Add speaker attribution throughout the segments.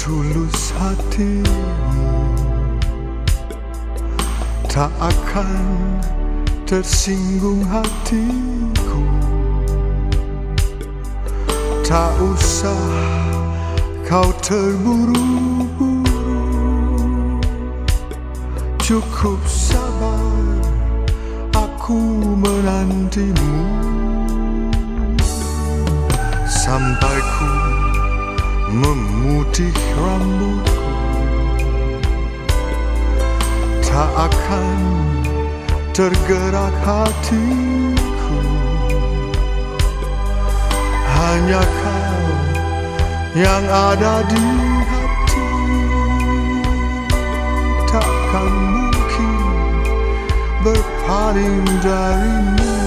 Speaker 1: Setulus hatimu Tak akan tersinggung hatiku. Tak usah kau terburu-buru. Cukup sabar aku menantimu. Sampai ku memutih rambutku Tak akan tergerak hatiku. Hanya kau yang ada di hati. Takkan mungkin berpaling darimu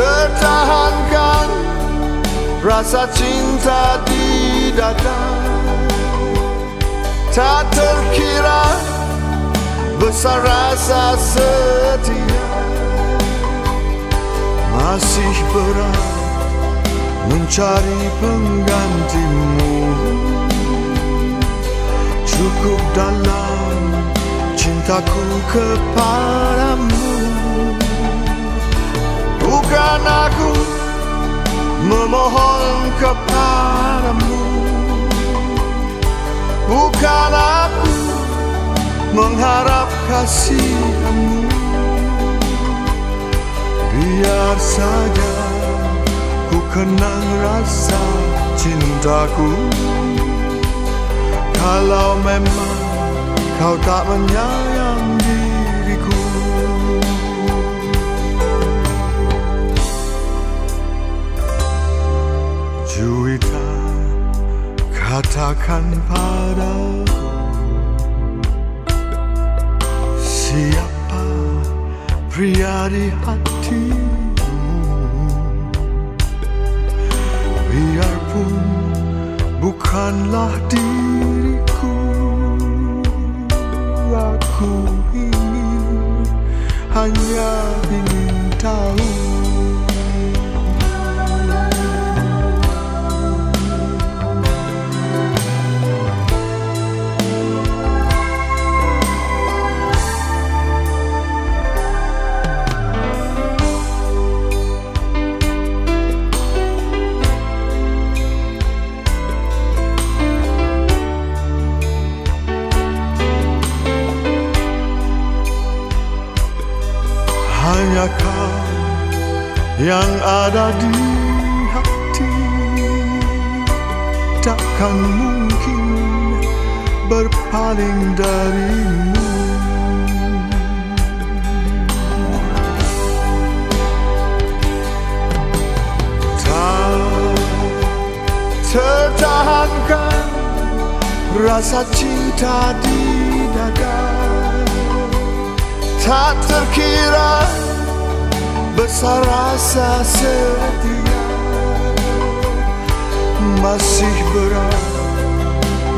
Speaker 1: tertahankan rasa cinta di dada Tak terkira besar rasa setia. Masih berat mencari penggantimu. Cukup dalam cintaku kepadamu Bukan aku memohon kepadamu. Bukan aku mengharap kasihmu. Biar saja ku kenang rasa cintaku. Kalau memang kau tak menyayang katakan padaku Siapa pria di hatimu? Biarpun bukanlah diriku Aku ingin hanya ingin tahu Hanya kau yang ada di hati Takkan mungkin berpaling darimu tertahankan rasa cinta di dada Tak terkira besar rasa setia Masih berat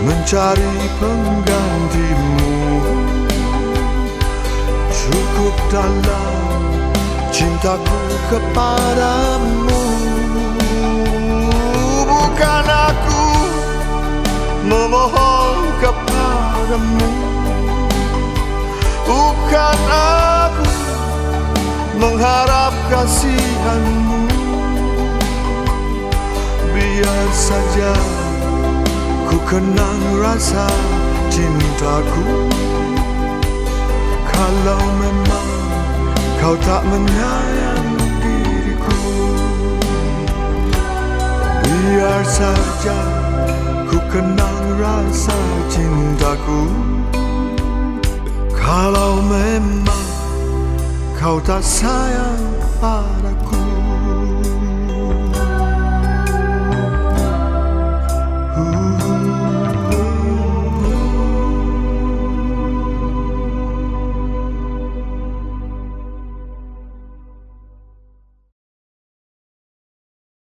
Speaker 1: mencari penggantimu. Cukup dalam cintaku kepadamu. Bukan aku memohon kepadamu mengharap kasihanmu. Biar saja ku kenang rasa cintaku. Kalau memang kau tak menyayang diriku Biar saja ku kenang rasa cintaku. Kalau memang cauda saia para a.